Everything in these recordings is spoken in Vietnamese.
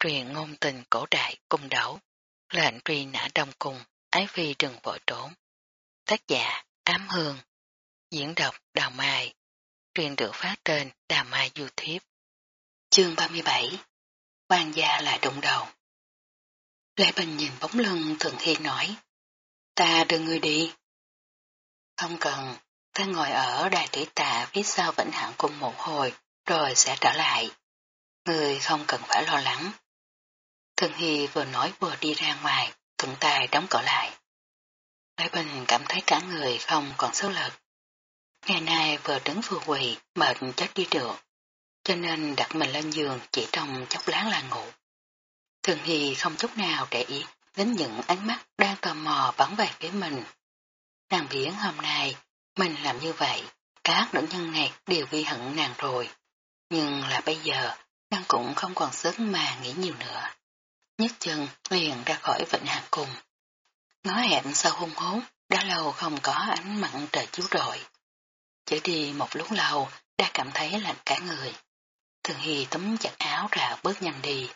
truyền ngôn tình cổ đại cung đấu, lệnh truy nã đông cung, ái phi đừng vội trốn. Tác giả Ám Hương, diễn đọc Đào Mai, truyền được phát trên Đào Mai YouTube. Chương 37 quan gia lại đụng đầu. Lê Bình nhìn bóng lưng Thường Hy nói, ta đưa người đi. Không cần, ta ngồi ở đài tỷ tạ phía sau vĩnh hạng cung một hồi, rồi sẽ trở lại. Người không cần phải lo lắng. Thường Hy vừa nói vừa đi ra ngoài, thuận tay đóng cửa lại. Thái Bình cảm thấy cả người không còn sức lực. Ngày nay vừa đứng vừa quỳ, mệt chết đi được. Cho nên đặt mình lên giường chỉ trong chốc lát là ngủ. Thường Hy không chút nào để ý đến những ánh mắt đang tò mò bắn về phía mình. Nàng biển hôm nay, mình làm như vậy, các nữ nhân này đều ghi hận nàng rồi. Nhưng là bây giờ, nàng cũng không còn sức mà nghĩ nhiều nữa. Nhất chân liền ra khỏi vịnh hạt cùng. Ngó hẹn sau hung hốn, đã lâu không có ánh mặn trời chiếu rọi. Chỉ đi một lúc lâu, đã cảm thấy lạnh cả người. Thường Hy tấm chặt áo ra bước nhanh đi.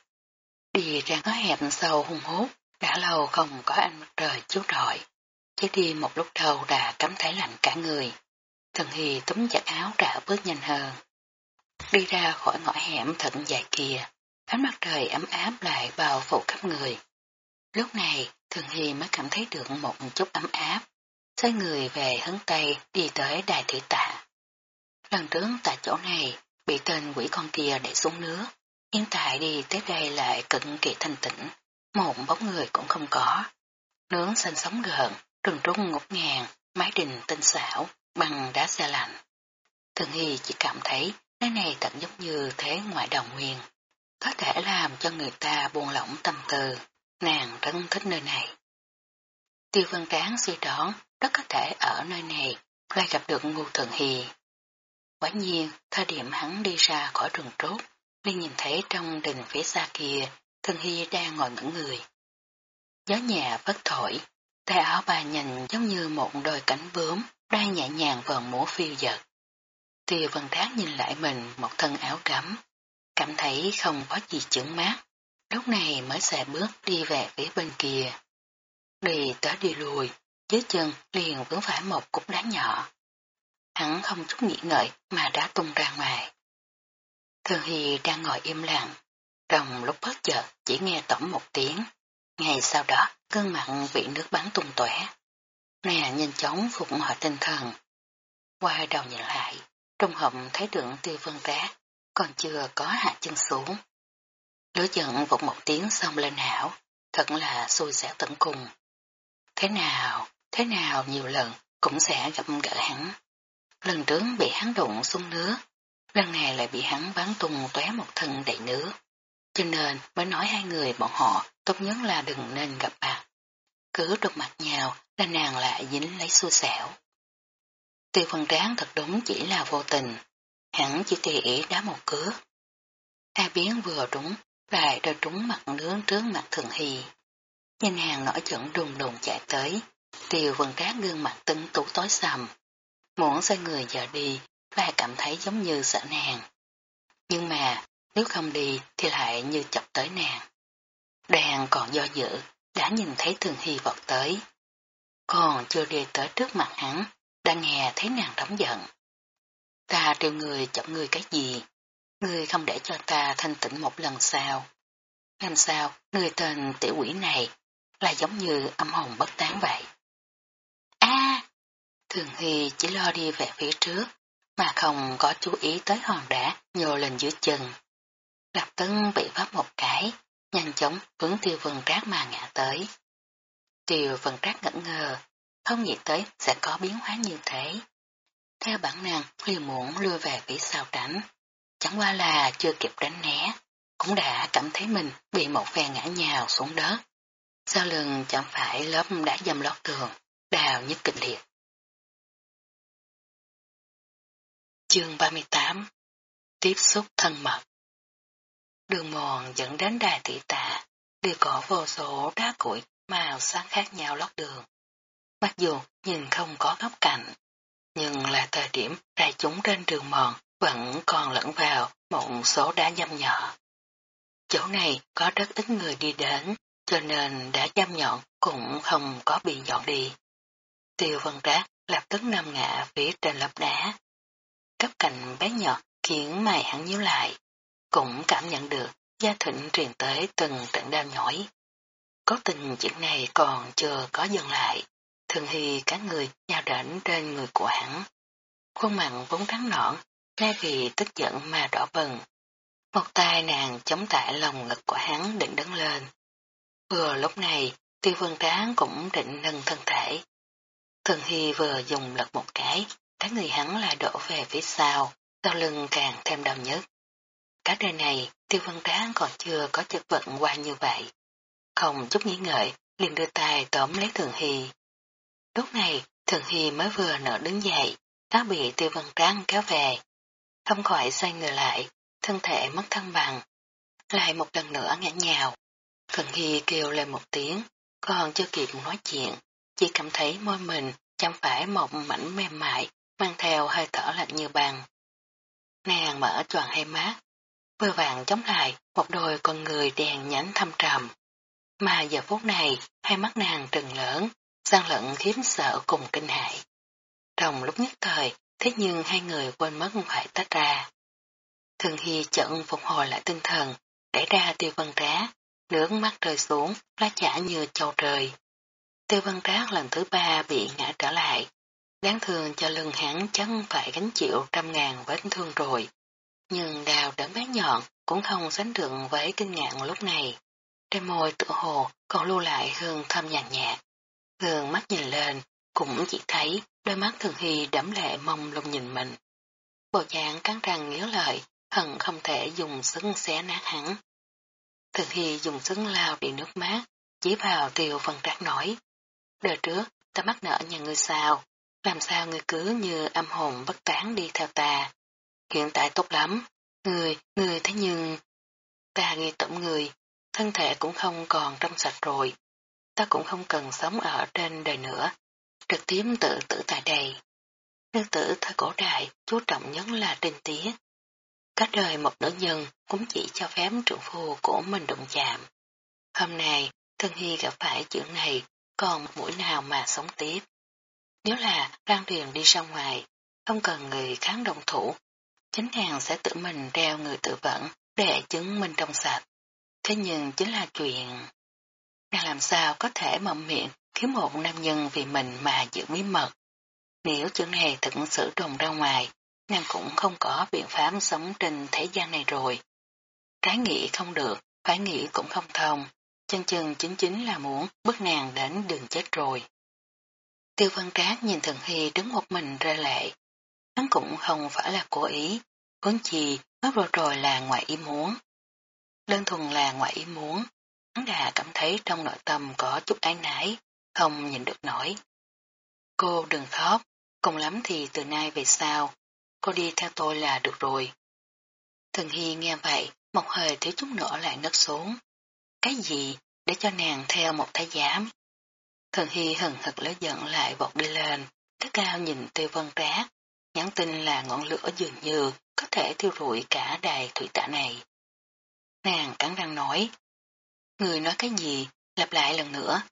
Đi ra ngó hẹp sâu hung hốt, đã lâu không có ánh mặt trời chiếu rọi. Chỉ đi một lúc đầu đã cảm thấy lạnh cả người. Thường Hy tấm chặt áo ra bước nhanh hơn. Đi ra khỏi ngõ hẻm thận dài kia, ánh mặt trời ấm áp lại bao phủ khắp người. Lúc này, Thường Hy mới cảm thấy được một chút ấm áp, xoay người về hướng Tây đi tới đài thủy tạ. Lần trước tại chỗ này, bị tên quỷ con kia để xuống nước, hiện tại đi tới đây lại cực kỳ thanh tĩnh, một bóng người cũng không có. Nướng xanh sống gần, rừng trung ngục ngàn, mái đình tinh xảo, bằng đá xe lạnh. Thường Hy chỉ cảm thấy nơi này thật giống như thế ngoại đồng nguyên có thể làm cho người ta buông lỏng tâm tư, nàng rất thích nơi này. Tiêu vân tráng suy đoán rất có thể ở nơi này lại gặp được Ngô Thần hì. Quả nhiên, thời điểm hắn đi ra khỏi rừng trốt, liền nhìn thấy trong đình phía xa kia, thường hy đang ngồi ngẩn người. Gió nhà vất thổi, tay áo bà nhìn giống như một đôi cánh bướm đang nhẹ nhàng vờn múa phiêu giật. Tiêu vân tráng nhìn lại mình một thân áo gấm, cảm thấy không có gì chướng mát, lúc này mới xài bước đi về phía bên kia. Đi tới đi lùi, dưới chân liền vướng phải một cục đá nhỏ. Hắn không chút nghĩ ngợi mà đã tung ra ngoài. Thường Hy đang ngồi im lặng, trong lúc bất chợt chỉ nghe tổng một tiếng. Ngày sau đó, cơn mặn bị nước bắn tung tóe. Nè nhanh chóng phục hồi tinh thần. Qua đầu nhìn lại, trong họng thấy tượng tiêu vân rác còn chưa có hạ chân xuống. Lửa giận vụt một tiếng xong lên não thật là xui xẻo tận cùng. Thế nào, thế nào nhiều lần cũng sẽ gặp gỡ hắn. Lần trước bị hắn đụng xuống nước, lần này lại bị hắn bắn tung tóe một thân đầy nước. Cho nên mới nói hai người bọn họ tốt nhất là đừng nên gặp mặt. Cứ đụng mặt nhau là nàng lại dính lấy xui xẻo. Tiêu phân tráng thật đúng chỉ là vô tình, Hắn chỉ tùy ý đá một cước. Hai biến vừa đúng, lại đôi trúng mặt nướng trước mặt thường hì. Nhìn hàng nổi giận đùng đùng chạy tới, tiêu vần trác gương mặt tưng tú tối sầm. Muốn xoay người giờ đi, lại cảm thấy giống như sợ nàng. Nhưng mà, nếu không đi thì lại như chọc tới nàng. đàn còn do dự, đã nhìn thấy thường hy vọt tới. Còn chưa đi tới trước mặt hắn, đã nghe thấy nàng đóng giận. Ta trêu người chậm người cái gì? Ngươi không để cho ta thanh tĩnh một lần sao? Làm sao người tên tiểu quỷ này là giống như âm hồn bất tán vậy? a Thường Hy chỉ lo đi về phía trước, mà không có chú ý tới hòn đá nhô lên dưới chân. Lập tân bị vấp một cái, nhanh chóng hướng tiêu vân rác mà ngã tới. Tiêu vân rác ngẩn ngờ, không nghĩ tới sẽ có biến hóa như thế. Theo bản năng liền muốn lưa về phía sau tránh. Chẳng qua là chưa kịp đánh né, cũng đã cảm thấy mình bị một phe ngã nhào xuống đất. Sau lưng chẳng phải lớp đã dầm lót tường, đào nhất kịch liệt. Chương 38 Tiếp xúc thân mật Đường mòn dẫn đến đài thị tạ, đều có vô số đá củi màu sáng khác nhau lót đường. Mặc dù nhìn không có góc cạnh, nhưng là thời điểm đại chúng trên đường mòn vẫn còn lẫn vào một số đá dâm nhỏ. chỗ này có rất ít người đi đến, cho nên đã nhâm nhọn cũng không có bị dọn đi. Tiêu vân trác lập tức nằm ngã phía trên lớp đá. Cấp cạnh bé nhỏ khiến mày hắn nhíu lại, cũng cảm nhận được gia thịnh truyền tới từng trận đau nhói. Có tình chuyện này còn chưa có dừng lại, thường hy cả người nhào đến trên người của hắn. Khuôn mặt vốn trắng nõn, ngay vì tức giận mà đỏ bừng. Một tay nàng chống tại lòng ngực của hắn định đứng lên. Vừa lúc này, tiêu vân tráng cũng định nâng thân thể. Thường Hy vừa dùng lật một cái, cả người hắn lại đổ về phía sau, sau lưng càng thêm đau nhất. Cả đời này, tiêu vân tráng còn chưa có chất vận qua như vậy. Không chút nghĩ ngợi, liền đưa tay tóm lấy Thường Hy. Lúc này, Thường Hy mới vừa nở đứng dậy, đã bị tiêu vân tráng kéo về. Không khỏi xoay người lại, thân thể mất thăng bằng. Lại một lần nữa ngã nhào. Thường Hy kêu lên một tiếng, còn chưa kịp nói chuyện, chỉ cảm thấy môi mình chẳng phải một mảnh mềm mại, mang theo hơi thở lạnh như băng. Nàng mở tròn hai mắt, vừa vàng chống lại một đôi con người đèn nhánh thâm trầm. Mà giờ phút này, hai mắt nàng trừng lớn, gian lận khiếm sợ cùng kinh hại. Trong lúc nhất thời, thế nhưng hai người quên mất phải tách ra. Thường Hy chận phục hồi lại tinh thần, đẩy ra tiêu văn trá, nước mắt rơi xuống, lá chả như châu trời. Tiêu văn trác lần thứ ba bị ngã trở lại. Đáng thương cho lưng hắn chân phải gánh chịu trăm ngàn vết thương rồi. Nhưng đào đớn bé nhọn cũng không sánh được với kinh ngạc lúc này. Trên môi tự hồ còn lưu lại hương thơm nhàn nhạt thường mắt nhìn lên, cũng chỉ thấy đôi mắt thường hy đẫm lệ mông lung nhìn mình. Bộ dạng cắn răng nghiếu lợi, hận không thể dùng sứng xé nát hắn. Thường hy dùng sứng lao đi nước mát, chỉ vào tiêu phần trác nổi. Đời trước, ta mắc nợ nhà ngươi sao, làm sao ngươi cứ như âm hồn bất tán đi theo ta. Hiện tại tốt lắm, người, người thế nhưng... Ta ghi tổng người, thân thể cũng không còn trong sạch rồi. Ta cũng không cần sống ở trên đời nữa, trực tiếp tự tử tại đây. Nữ tử thời cổ đại chú trọng nhất là trinh tiết. Các đời một nữ nhân cũng chỉ cho phép trưởng phu của mình đụng chạm. Hôm nay, Thân Hy gặp phải chuyện này còn mũi nào mà sống tiếp. Nếu là Lan điền đi ra ngoài, không cần người kháng đồng thủ, chính nàng sẽ tự mình đeo người tự vẫn để chứng minh trong sạch. Thế nhưng chính là chuyện... Nàng làm sao có thể mộng miệng khiến một nam nhân vì mình mà giữ bí mật. Nếu chuyện này thực sự đồn ra ngoài, nàng cũng không có biện pháp sống trên thế gian này rồi. Trái nghĩ không được, phải nghĩ cũng không thông, chân chân chính chính là muốn bước nàng đến đường chết rồi. Tiêu văn trác nhìn thần hy đứng một mình ra lệ. Hắn cũng không phải là cố ý, huống chi mới vừa rồi là ngoại ý muốn. Đơn thuần là ngoại ý muốn, hắn đã cảm thấy trong nội tâm có chút ái nái, không nhìn được nổi. Cô đừng khóc, cùng lắm thì từ nay về sau, cô đi theo tôi là được rồi. Thần Hy nghe vậy, một hơi thiếu chút nữa lại ngất xuống. Cái gì để cho nàng theo một thái giám? Thần Hy hừng hực lấy giận lại vọt đi lên, tất cao nhìn tiêu vân trác, nhắn tin là ngọn lửa dường như có thể thiêu rụi cả đài thủy tạ này. Nàng cắn răng nói, người nói cái gì, lặp lại lần nữa.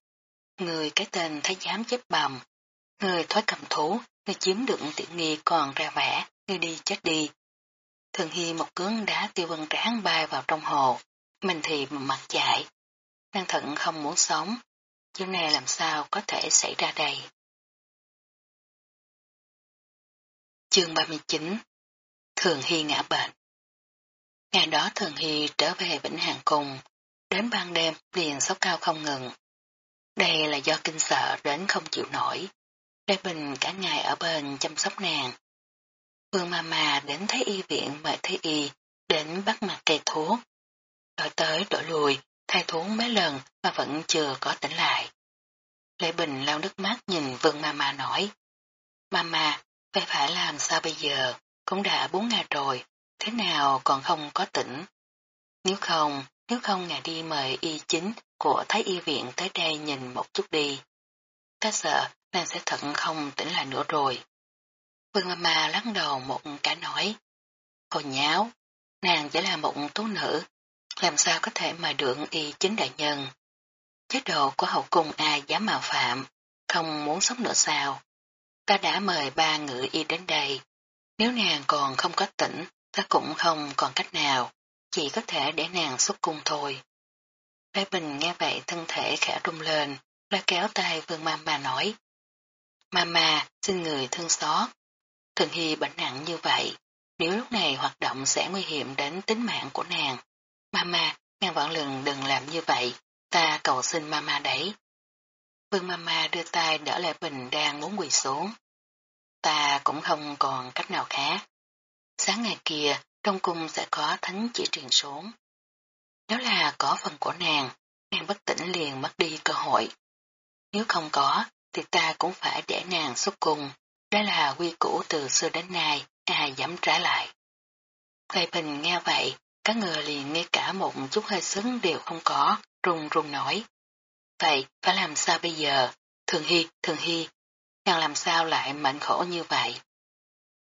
Người cái tên thái giám chết bầm, người thoái cầm thú, người chiếm được tiện nghi còn ra vẻ, người đi chết đi. Thường Hy một cướng đá tiêu vân tráng bay vào trong hồ, mình thì mặt chạy. Năng thận không muốn sống, chuyện này làm sao có thể xảy ra đây. Chương 39 Thường Hy ngã bệnh Ngày đó Thường Hy trở về Vĩnh Hàng Cung, đến ban đêm liền sốt cao không ngừng. Đây là do kinh sợ đến không chịu nổi. Lê Bình cả ngày ở bên chăm sóc nàng. Vương Mama đến thấy y viện mời thấy y, đến bắt mặt cây thuốc. Đổi tới đổi lùi, thay thuốc mấy lần mà vẫn chưa có tỉnh lại. Lê Bình lau nước mắt nhìn Vương Mama nói. Mama, phải phải làm sao bây giờ, cũng đã bốn ngày rồi, thế nào còn không có tỉnh. Nếu không, nếu không ngài đi mời y chính của Thái Y Viện tới đây nhìn một chút đi. Ta sợ nàng sẽ thận không tỉnh lại nữa rồi. Vương Mama lắc đầu một cái nói. Hồ nháo, nàng chỉ là một tú nữ, làm sao có thể mà được y chính đại nhân. Chế độ của hậu cung ai dám mạo phạm, không muốn sống nữa sao. Ta đã mời ba ngự y đến đây, nếu nàng còn không có tỉnh, ta cũng không còn cách nào, chỉ có thể để nàng xuất cung thôi. Thái Bình nghe vậy thân thể khẽ rung lên, la kéo tay vương mama nói. Mama, xin người thương xót. Thường Hy bệnh nặng như vậy, nếu lúc này hoạt động sẽ nguy hiểm đến tính mạng của nàng. Mama, ngàn vạn lần đừng làm như vậy, ta cầu xin mama đấy. Vương mama đưa tay đỡ lại Bình đang muốn quỳ xuống. Ta cũng không còn cách nào khác. Sáng ngày kia, trong cung sẽ có thánh chỉ truyền xuống. Nếu là có phần của nàng, nàng bất tỉnh liền mất đi cơ hội. Nếu không có, thì ta cũng phải để nàng xuất cung. Đó là quy củ từ xưa đến nay, ai dám trái lại. Thầy Bình nghe vậy, các người liền ngay cả một chút hơi sứng đều không có, run run nói. Vậy, phải làm sao bây giờ? Thường Hy, Thường Hy, nàng làm sao lại mệnh khổ như vậy?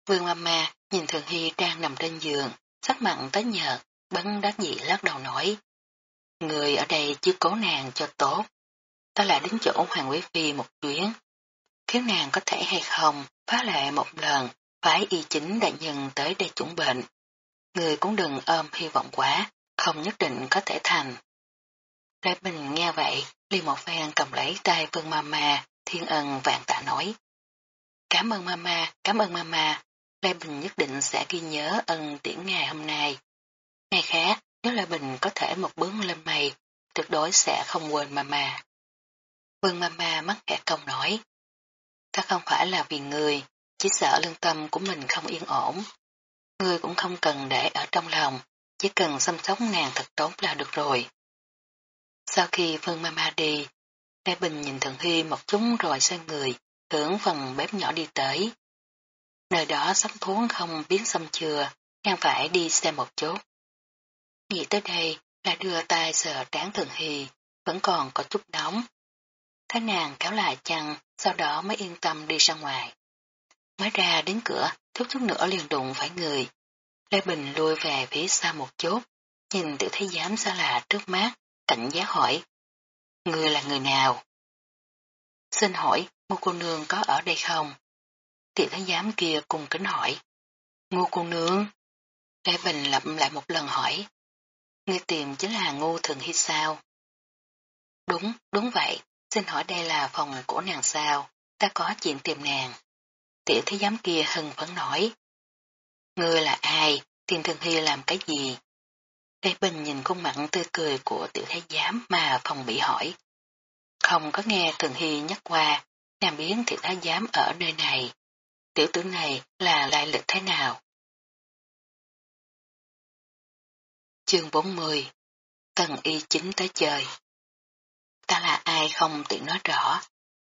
Vương Mama nhìn Thường Hy đang nằm trên giường, sắc mặn tới nhợt, bấn đắc dị lắc đầu nói. Người ở đây chưa cố nàng cho tốt. Ta lại đến chỗ Hoàng Quý Phi một chuyến. Khiến nàng có thể hay không, phá lệ một lần, phải y chính đại nhân tới đây chuẩn bệnh. Người cũng đừng ôm hy vọng quá, không nhất định có thể thành. Lê Bình nghe vậy, liền một phen cầm lấy tay Vương Mama, thiên ân vạn tạ nói. Cảm ơn Mama, cảm ơn Mama, Lê Bình nhất định sẽ ghi nhớ ân tiễn ngày hôm nay. Ngày khác, nếu Lê Bình có thể một bước lên mây, tuyệt đối sẽ không quên Mama. Vương Mama mắc kẻ công nói. Ta không phải là vì người, chỉ sợ lương tâm của mình không yên ổn. Người cũng không cần để ở trong lòng, chỉ cần chăm sóc nàng thật tốt là được rồi. Sau khi Vương Mama đi, Lê Bình nhìn Thượng Hy một chút rồi xoay người, hướng phần bếp nhỏ đi tới. Nơi đó sắm thuốc không biến xong chưa, đang phải đi xem một chút. Nghĩ tới đây là đưa tay sờ trán Thường hì vẫn còn có chút nóng. Thấy nàng kéo lại chăn, sau đó mới yên tâm đi ra ngoài. Mới ra đến cửa, chút chút nữa liền đụng phải người. Lê Bình lui về phía xa một chút, nhìn tiểu thấy giám xa lạ trước mắt, cảnh giác hỏi. Người là người nào? Xin hỏi, một cô nương có ở đây không? Tiểu thái giám kia cùng kính hỏi. Ngô cô nương? Lê Bình lặp lại một lần hỏi. Ngươi tìm chính là ngô thường hy sao? Đúng, đúng vậy. Xin hỏi đây là phòng của nàng sao? Ta có chuyện tìm nàng. Tiểu thái giám kia hừng phấn nói. Ngươi là ai? Tìm thường hy làm cái gì? Lê Bình nhìn khuôn mặt tươi cười của tiểu thái giám mà phòng bị hỏi. Không có nghe thường hy nhắc qua, nàng biến tiểu thái giám ở nơi này. Tiểu tử này là lai lịch thế nào? Chương 40 Tần y chính tới chơi Ta là ai không tiện nói rõ.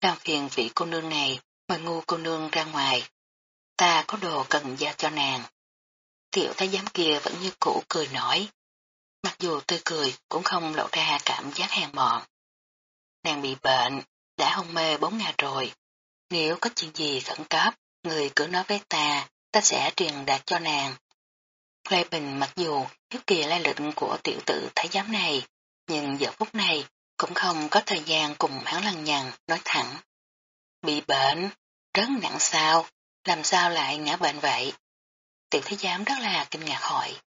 Đang phiền vị cô nương này mời ngu cô nương ra ngoài. Ta có đồ cần giao cho nàng. Tiểu thái giám kia vẫn như cũ cười nổi. Mặc dù tươi cười cũng không lộ ra cảm giác hèn mọn. Nàng bị bệnh, đã hôn mê bốn ngày rồi. Nếu có chuyện gì khẩn cấp, người cứ nói với ta, ta sẽ truyền đạt cho nàng. Lê Bình mặc dù hiếu kỳ lai lịch của tiểu tử thái giám này, nhưng giờ phút này cũng không có thời gian cùng hắn lăng nhằn nói thẳng. Bị bệnh, rất nặng sao, làm sao lại ngã bệnh vậy? Tiểu thái giám rất là kinh ngạc hỏi.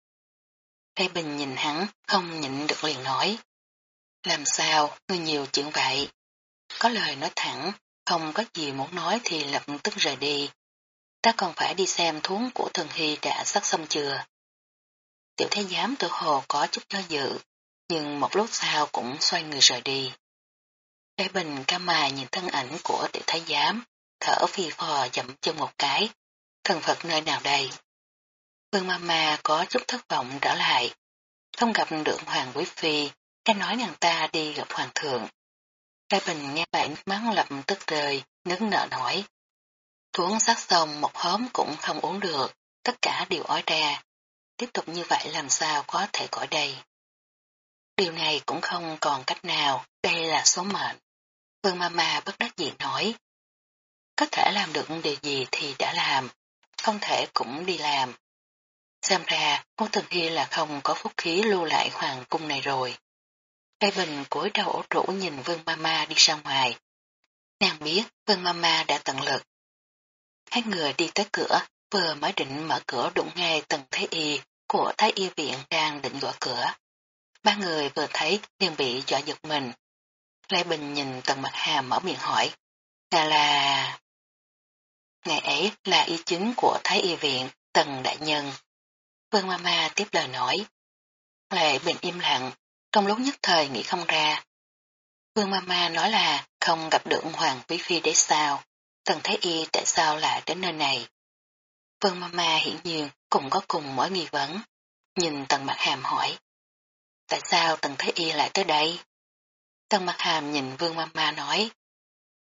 Lê Bình nhìn hắn, không nhịn được liền nói. Làm sao, ngươi nhiều chuyện vậy? Có lời nói thẳng, không có gì muốn nói thì lập tức rời đi. Ta còn phải đi xem thuốc của thần hy đã sắc xong chưa. Tiểu thái giám tự hồ có chút do dự, nhưng một lúc sau cũng xoay người rời đi. thái Bình ca mà nhìn thân ảnh của tiểu thái giám, thở phi phò dậm chân một cái, thần Phật nơi nào đây? Vương Mama có chút thất vọng trở lại, không gặp được Hoàng Quý Phi, cái nói nàng ta đi gặp Hoàng thượng. thái Bình nghe vậy mắng lập tức rời, nức nợ nổi. Thuốc sát xong một hóm cũng không uống được, tất cả đều ói ra. Tiếp tục như vậy làm sao có thể khỏi đây. Điều này cũng không còn cách nào, đây là số mệnh. Vương Mama bất đắc dĩ nói. Có thể làm được điều gì thì đã làm, không thể cũng đi làm. Xem ra, cô Thường Hy là không có phúc khí lưu lại hoàng cung này rồi. Cây bình cúi đầu ổ trụ nhìn Vương Mama đi ra ngoài. Nàng biết Vương Mama đã tận lực. Hai người đi tới cửa, vừa mới định mở cửa đụng ngay tầng Thái Y của Thái Y viện đang định gõ cửa. Ba người vừa thấy liền bị dọa giật mình. Lê Bình nhìn tầng mặt hàm mở miệng hỏi. Là là... Ngày ấy là y chính của Thái Y viện, tầng đại nhân. Vương Mama tiếp lời nói. Lệ Bình im lặng, trong lúc nhất thời nghĩ không ra. Vương Mama nói là không gặp được Hoàng Quý Phi để sao, Tần Thái Y tại sao lại đến nơi này. Vương Mama hiển nhiên cũng có cùng mỗi nghi vấn, nhìn Tần Mặt Hàm hỏi. Tại sao Tần Thái Y lại tới đây? Tần Mặt Hàm nhìn Vương Mama nói,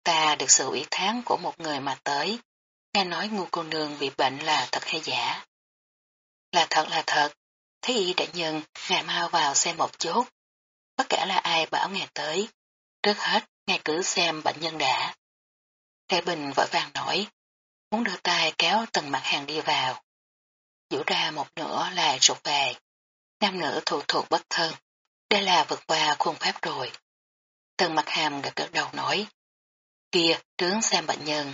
ta được sự ủy tháng của một người mà tới, nghe nói ngu cô nương bị bệnh là thật hay giả. Là thật là thật, thái y đại nhân, ngài mau vào xem một chút. Bất kể là ai bảo ngài tới. Trước hết, ngài cứ xem bệnh nhân đã. Thế Bình vội vàng nổi, muốn đưa tay kéo từng mặt hàng đi vào. Giữ ra một nửa là rụt về. Nam nữ thuộc thuộc bất thân. Đây là vượt qua khuôn phép rồi. Từng mặt hàm gật gật đầu nói. Kia, tướng xem bệnh nhân.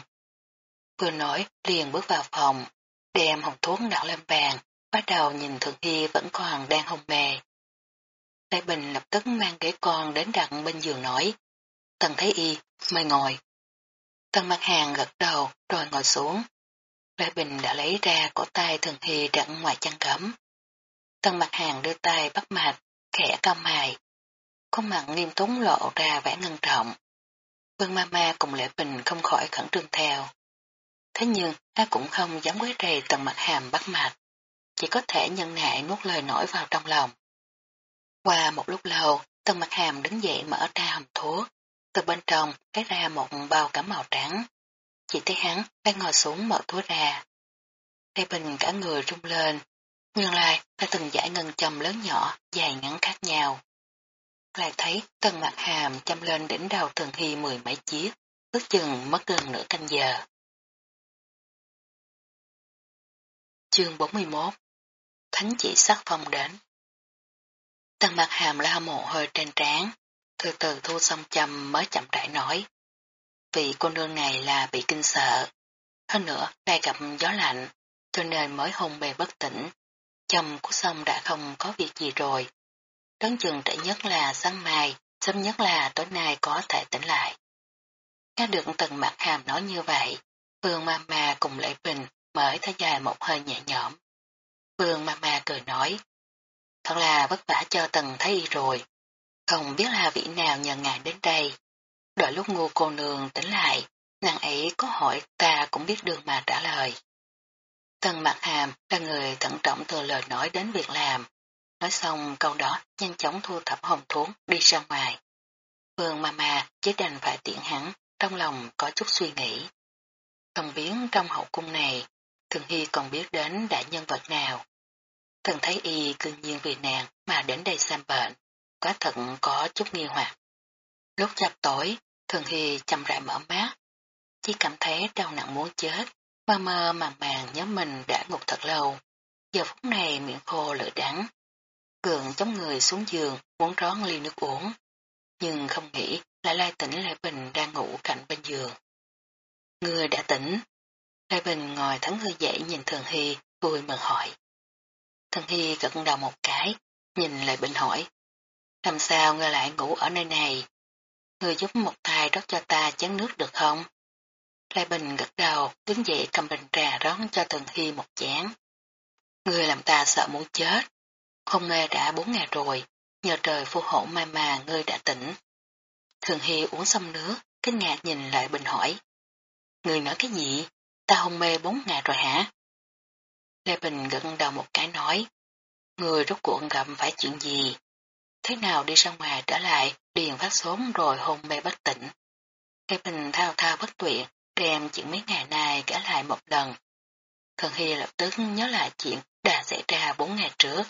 Vừa nói, liền bước vào phòng, đem hồng thuốc đặt lên bàn, bắt đầu nhìn Thượng Hy vẫn còn đang hôn mê. Lê Bình lập tức mang ghế con đến đặt bên giường nói. Tần Thế Y, mời ngồi. Tần mặt hàng gật đầu rồi ngồi xuống. Lê Bình đã lấy ra cổ tay Thường Hy đặt ngoài chăn cấm. Tần mặt hàng đưa tay bắt mạch, khẽ cao mài. Có mặt nghiêm túc lộ ra vẻ ngân trọng. Vương Mama cùng Lệ Bình không khỏi khẩn trương theo. Thế nhưng, ai cũng không dám quấy rầy tần mặt hàm bắt mạch chỉ có thể nhân ngại nuốt lời nổi vào trong lòng. Qua một lúc lâu, tầng Mặt Hàm đứng dậy mở ra hầm thuốc, từ bên trong lấy ra một bao cả màu trắng. Chỉ thấy hắn đang ngồi xuống mở túi ra. Lê Bình cả người rung lên, nhưng lai là từng giải ngân châm lớn nhỏ, dài ngắn khác nhau. Lại thấy tần Mặt Hàm châm lên đỉnh đầu Thường Hy mười mấy chiếc, ước chừng mất gần nửa canh giờ. Chương 41 thánh chỉ sắc phong đến. Tần mặt hàm la mồ hôi trên trán, từ từ thu xong châm mới chậm rãi nói. Vì cô nương này là bị kinh sợ, hơn nữa lại gặp gió lạnh, cho nên mới hôn bề bất tỉnh. Châm của sông đã không có việc gì rồi. Đón chừng trễ nhất là sáng mai, sớm nhất là tối nay có thể tỉnh lại. Nghe được tần mặt hàm nói như vậy, Phương Mama cùng Lễ Bình mới thở dài một hơi nhẹ nhõm. Vương Mama cười nói, thật là vất vả cho tần thấy rồi, không biết là vị nào nhờ ngài đến đây. Đợi lúc ngu cô nương tỉnh lại, nàng ấy có hỏi ta cũng biết đường mà trả lời. Tần Mạc Hàm là người thận trọng từ lời nói đến việc làm. Nói xong câu đó nhanh chóng thu thập hồng thuốc đi ra ngoài. Vương Mama chỉ đành phải tiện hắn, trong lòng có chút suy nghĩ. Không biến trong hậu cung này Thường Hy còn biết đến đại nhân vật nào. Thần thấy y cương nhiên vì nàng mà đến đây xem bệnh, quá thật có chút nghi hoặc. Lúc chập tối, Thường Hy chậm rãi mở mắt, chỉ cảm thấy đau nặng muốn chết, mơ mơ màng màng nhớ mình đã ngục thật lâu. Giờ phút này miệng khô lửa đắng, cường chống người xuống giường muốn rón ly nước uống, nhưng không nghĩ lại lai tỉnh Lê Bình đang ngủ cạnh bên giường. Người đã tỉnh, Lê Bình ngồi thắng hư dậy nhìn Thường Hy, vui mừng hỏi. Thường Hy gật đầu một cái, nhìn lại Bình hỏi. Làm sao ngươi lại ngủ ở nơi này? Ngươi giúp một tay rót cho ta chén nước được không? Lai Bình gật đầu, đứng dậy cầm bình trà rót cho Thần Hy một chén. Ngươi làm ta sợ muốn chết. Hôm nay đã bốn ngày rồi, nhờ trời phù hộ mai mà ngươi đã tỉnh. Thường Hy uống xong nước, kinh ngạc nhìn lại Bình hỏi. Ngươi nói cái gì? Ta hôn mê bốn ngày rồi hả? Lê Bình gật đầu một cái nói, người rốt cuộc gặp phải chuyện gì? Thế nào đi ra ngoài trở lại, điền phát sốn rồi hôn mê bất tỉnh. cái Bình thao thao bất tuyệt, đem chuyện mấy ngày nay kể lại một lần. Thần Hy lập tức nhớ lại chuyện đã xảy ra bốn ngày trước.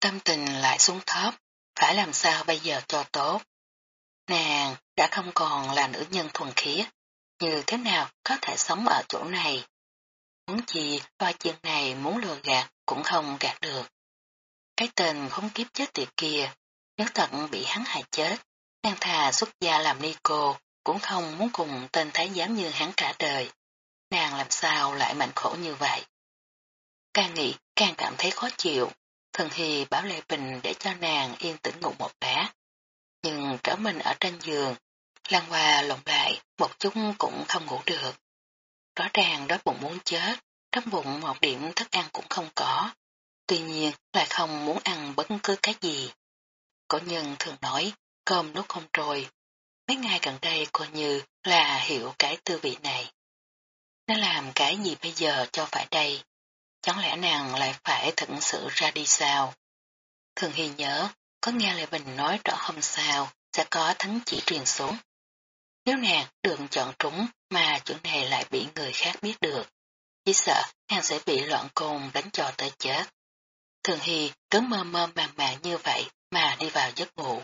Tâm tình lại xuống thấp, phải làm sao bây giờ cho tốt. Nàng đã không còn là nữ nhân thuần khiết, như thế nào có thể sống ở chỗ này. Muốn gì loa chuyện này muốn lừa gạt cũng không gạt được. Cái tên không kiếp chết tiệt kia, nếu thật bị hắn hại chết, nàng thà xuất gia làm ni cô, cũng không muốn cùng tên thái giám như hắn cả đời. Nàng làm sao lại mạnh khổ như vậy? Càng nghĩ, càng cảm thấy khó chịu. Thần Hy bảo Lê Bình để cho nàng yên tĩnh ngủ một lát. Nhưng trở mình ở trên giường, Lan Hoa lộng lại, một chút cũng không ngủ được. Rõ ràng đói bụng muốn chết, trong bụng một điểm thức ăn cũng không có. Tuy nhiên lại không muốn ăn bất cứ cái gì. Cổ nhân thường nói, cơm nút không trôi. Mấy ngày gần đây coi như là hiểu cái tư vị này. Nó làm cái gì bây giờ cho phải đây? Chẳng lẽ nàng lại phải thật sự ra đi sao? Thường Hy nhớ, có nghe Lê Bình nói rõ hôm sau sẽ có thánh chỉ truyền xuống. Nếu nàng được chọn trúng mà chuyện này lại bị người khác biết được, chỉ sợ nàng sẽ bị loạn côn đánh cho tới chết. Thường Hy cứ mơ mơ màng màng như vậy mà đi vào giấc ngủ.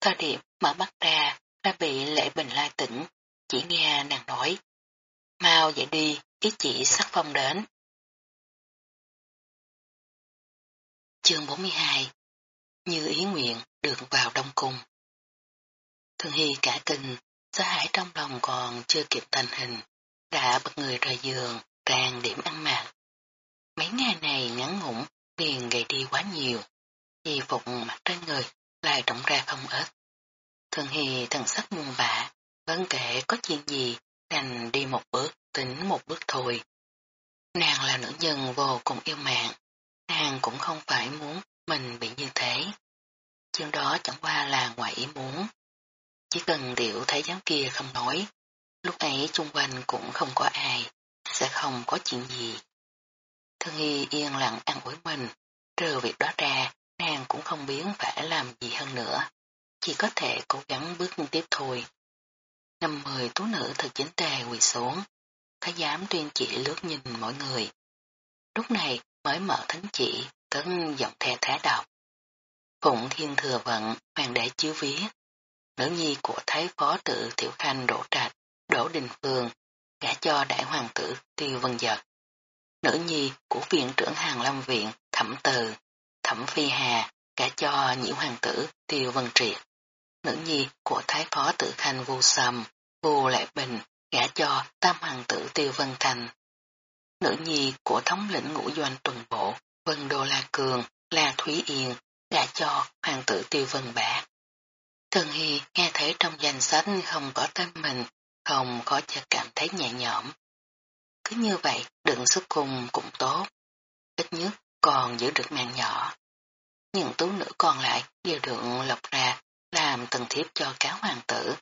Thời điểm mở mắt ra đã bị Lệ Bình lai tỉnh, chỉ nghe nàng nói. Mau dậy đi, ý chỉ sắc phong đến. Chương 42 Như ý nguyện được vào đông cung. Thường Hy cả kinh, sợ hãi trong lòng còn chưa kịp thành hình, đã bật người rời giường, trang điểm ăn mặc. Mấy ngày này ngắn ngủn liền gầy đi quá nhiều, y phục mặt trên người lại rộng ra không ít. Thường Hy thần sắc muôn bã, vẫn kể có chuyện gì, đành đi một bước, tính một bước thôi. Nàng là nữ nhân vô cùng yêu mạng, nàng cũng không phải muốn mình bị như thế. Chuyện đó chẳng qua là ngoài ý muốn. Chỉ cần điệu thấy dáng kia không nói, lúc ấy chung quanh cũng không có ai, sẽ không có chuyện gì. Thương Hy yên lặng ăn ủi mình, trừ việc đó ra, cũng không biết phải làm gì hơn nữa, chỉ có thể cố gắng bước tiếp thôi. Năm mười tú nữ thật chính tề quỳ xuống, thái giám tuyên chỉ lướt nhìn mọi người. Lúc này mới mở thánh chỉ, cấn giọng the thá đọc. Phụng thiên thừa vận, hoàng đế chiếu viết. Nữ nhi của thái phó tự tiểu khanh đổ trạch, đổ đình phương, gả cho đại hoàng tử tiêu vân giật. Nữ nhi của viện trưởng hàng lâm viện thẩm từ, thẩm phi hà, gả cho nhị hoàng tử tiêu vân triệt. Nữ nhi của thái phó tự khanh vu sầm, vu lại bình, gả cho tam hoàng tử tiêu vân thành. Nữ nhi của thống lĩnh ngũ doanh tuần bộ, vân đô la cường, la thúy yên, gả cho hoàng tử tiêu vân Bả Thường Hy nghe thấy trong danh sách không có tên mình, không có cho cảm thấy nhẹ nhõm. Cứ như vậy, đừng xuất cung cũng tốt. Ít nhất còn giữ được mạng nhỏ. Những tú nữ còn lại đều được lọc ra làm từng thiếp cho cáo hoàng tử.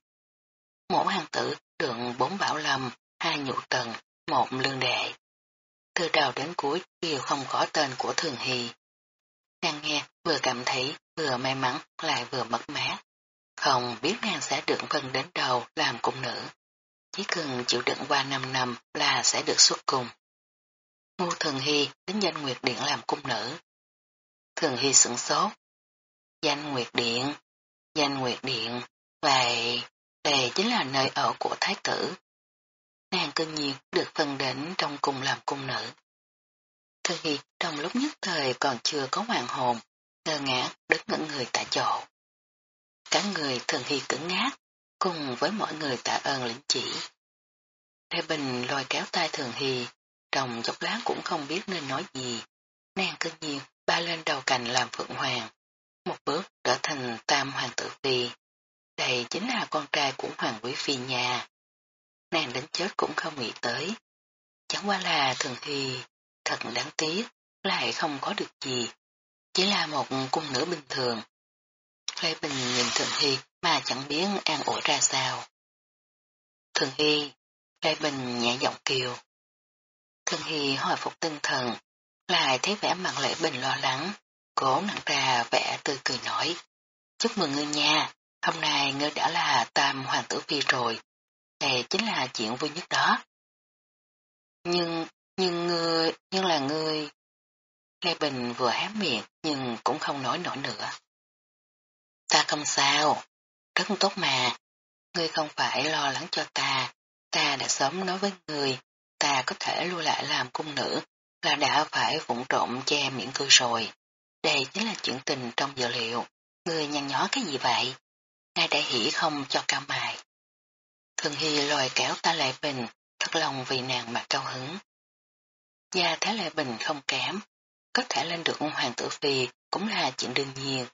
Mỗi hoàng tử được bốn bảo lâm, hai nhụ tần, một lương đệ. Từ đầu đến cuối đều không có tên của Thường Hy. Nàng nghe vừa cảm thấy vừa may mắn lại vừa mất mát. Không biết nàng sẽ được phân đến đầu làm cung nữ. Chỉ cần chịu đựng qua 5 năm là sẽ được xuất cung. Ngô Thường Hy đến danh Nguyệt Điện làm cung nữ. Thường Hy sửng sốt. Danh Nguyệt Điện, danh Nguyệt Điện, vậy đây chính là nơi ở của Thái tử. Nàng cân nhiên được phân đến trong cung làm cung nữ. Thường Hy trong lúc nhất thời còn chưa có hoàng hồn, ngơ ngác đứng ngẩn người tại chỗ. Cả người Thường Hy cứng ngát, cùng với mọi người tạ ơn lĩnh chỉ. Lê Bình lôi kéo tay Thường Hy, trong chốc lát cũng không biết nên nói gì. Nàng cân nhiên ba lên đầu cành làm phượng hoàng, một bước trở thành tam hoàng tử phi. Đây chính là con trai của hoàng quý phi nhà. Nàng đến chết cũng không nghĩ tới. Chẳng qua là Thường thì thật đáng tiếc, lại không có được gì. Chỉ là một cung nữ bình thường. Lê Bình nhìn Thường Hy mà chẳng biết an ủi ra sao. Thường Hy, Lê Bình nhẹ giọng kêu. Thường Hy hồi phục tinh thần, lại thấy vẻ mặt Lê Bình lo lắng, cố nặng ra vẻ tươi cười nói. Chúc mừng ngươi nha, hôm nay ngươi đã là tam hoàng tử phi rồi. Đây chính là chuyện vui nhất đó. Nhưng, nhưng ngươi, nhưng là ngươi. Lê Bình vừa hé miệng nhưng cũng không nói nổi nữa. Ta không sao, rất tốt mà, ngươi không phải lo lắng cho ta, ta đã sớm nói với ngươi, ta có thể lưu lại làm cung nữ là đã phải vụng trộm che miệng cười rồi. Đây chính là chuyện tình trong dữ liệu. Người nhăn nhó cái gì vậy? Ngài đại hỷ không cho cao mài. Thường Hy lòi kéo ta lại bình, thật lòng vì nàng mà cao hứng. Gia Thái Lệ Bình không kém, có thể lên được hoàng tử phi cũng là chuyện đương nhiên.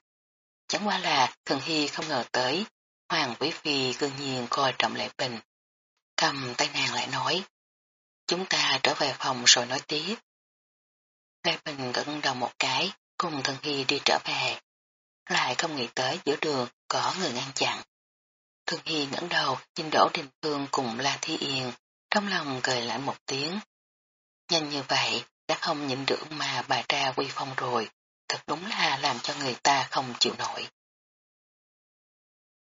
Chẳng qua là Thường Hy không ngờ tới, hoàng quý phi cương nhiên coi trọng Lệ Bình. Cầm tay nàng lại nói, chúng ta trở về phòng rồi nói tiếp. Lê Bình gật đầu một cái, cùng Thần Hy đi trở về. Lại không nghĩ tới giữa đường có người ngăn chặn. Thần Hy ngẩng đầu nhìn Đỗ Đình Phương cùng La Thi Yên, trong lòng cười lạnh một tiếng. Nhanh như vậy, đã không nhịn được mà bà ra quy phong rồi, thật đúng là làm cho người ta không chịu nổi.